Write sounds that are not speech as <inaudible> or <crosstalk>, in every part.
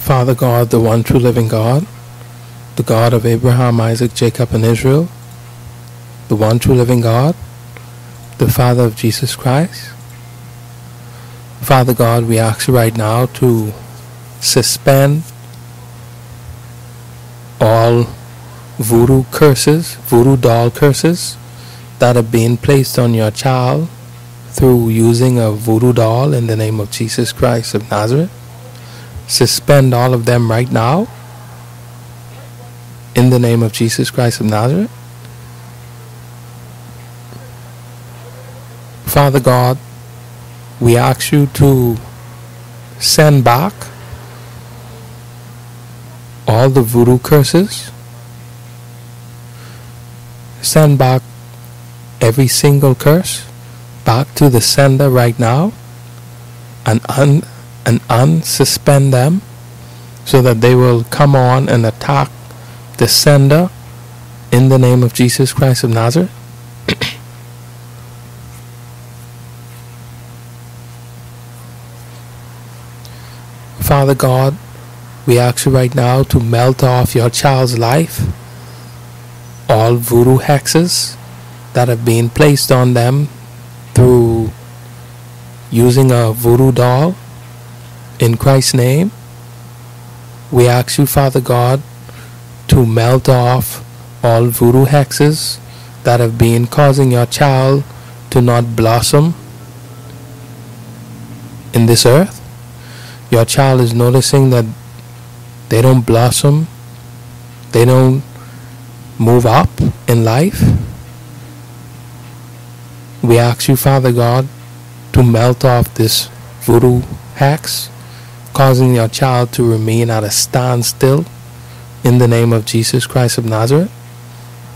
Father God, the one true living God, the God of Abraham, Isaac, Jacob, and Israel, the one true living God, the Father of Jesus Christ. Father God, we ask you right now to suspend all voodoo curses, voodoo doll curses that are being placed on your child through using a voodoo doll in the name of Jesus Christ of Nazareth. Suspend all of them right now in the name of Jesus Christ of Nazareth. Father God, we ask you to send back all the voodoo curses. Send back every single curse back to the sender right now and un and unsuspend them so that they will come on and attack the sender in the name of Jesus Christ of Nazareth. <coughs> Father God, we ask you right now to melt off your child's life, all voodoo hexes that have been placed on them through using a voodoo doll in Christ's name. We ask you, Father God, to melt off all voodoo hexes that have been causing your child to not blossom in this earth. Your child is noticing that they don't blossom, they don't move up in life. We ask you, Father God, to melt off this voodoo hex, causing your child to remain at a standstill in the name of Jesus Christ of Nazareth.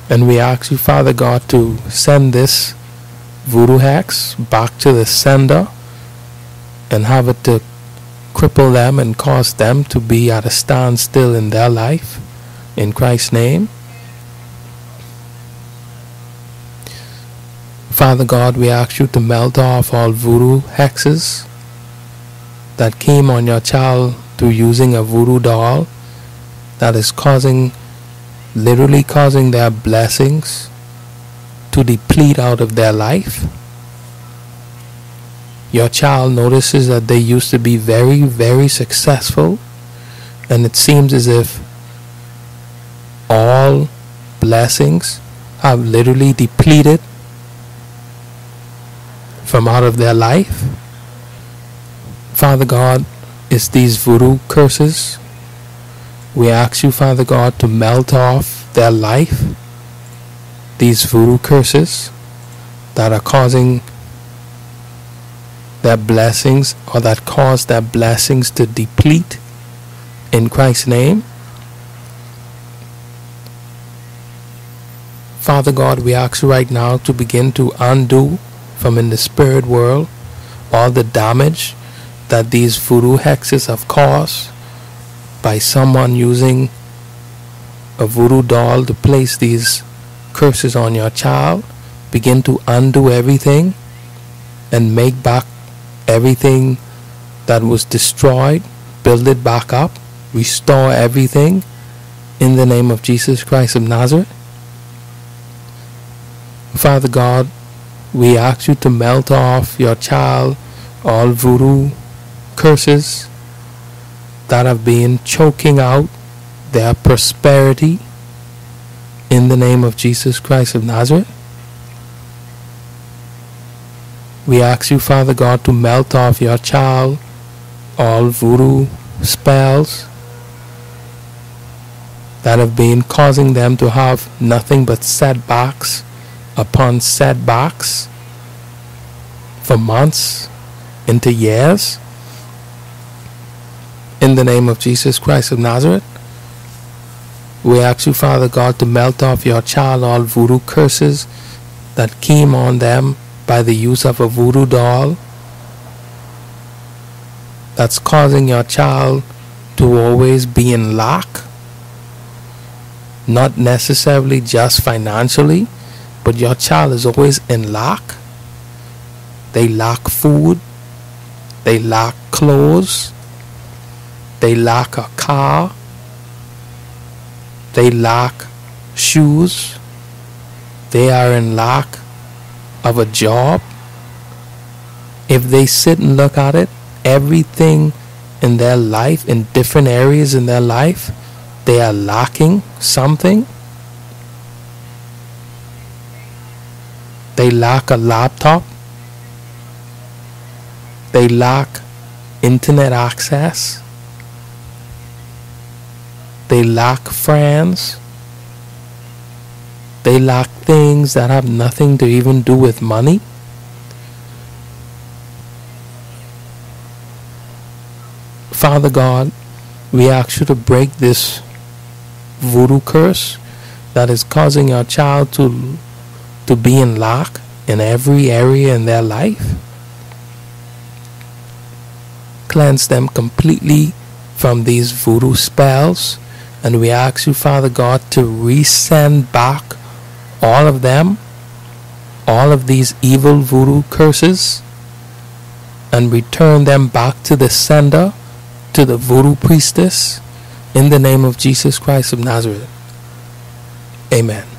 And we ask you, Father God, to send this voodoo hex back to the sender and have it to cripple them and cause them to be at a standstill in their life. In Christ's name. Father God, we ask you to melt off all voodoo hexes that came on your child through using a voodoo doll that is causing, literally causing their blessings to deplete out of their life. Your child notices that they used to be very, very successful, and it seems as if all blessings have literally depleted from out of their life. Father God, it's these voodoo curses. We ask you, Father God, to melt off their life, these voodoo curses that are causing their blessings or that cause their blessings to deplete in Christ's name. Father God, we ask you right now to begin to undo from in the spirit world all the damage that these voodoo hexes have caused by someone using a voodoo doll to place these curses on your child. Begin to undo everything and make back everything that was destroyed, build it back up, restore everything in the name of Jesus Christ of Nazareth. Father God, we ask you to melt off your child all voodoo curses that have been choking out their prosperity in the name of Jesus Christ of Nazareth. We ask you, Father God, to melt off your child all voodoo spells that have been causing them to have nothing but setbacks upon setbacks for months into years. In the name of Jesus Christ of Nazareth, we ask you, Father God, to melt off your child all voodoo curses that came on them by the use of a voodoo doll that's causing your child to always be in lack, not necessarily just financially but your child is always in lack. They lack food. They lack clothes. They lack a car. They lack shoes. They are in lack of a job. If they sit and look at it, everything in their life, in different areas in their life, they are lacking something. They lack a laptop. They lack internet access. They lack friends. They lack things that have nothing to even do with money. Father God, we ask you to break this voodoo curse that is causing our child to to be in lack in every area in their life. Cleanse them completely from these voodoo spells. And we ask you, Father God, to resend back all of them, all of these evil voodoo curses, and return them back to the sender, to the voodoo priestess, in the name of Jesus Christ of Nazareth. Amen.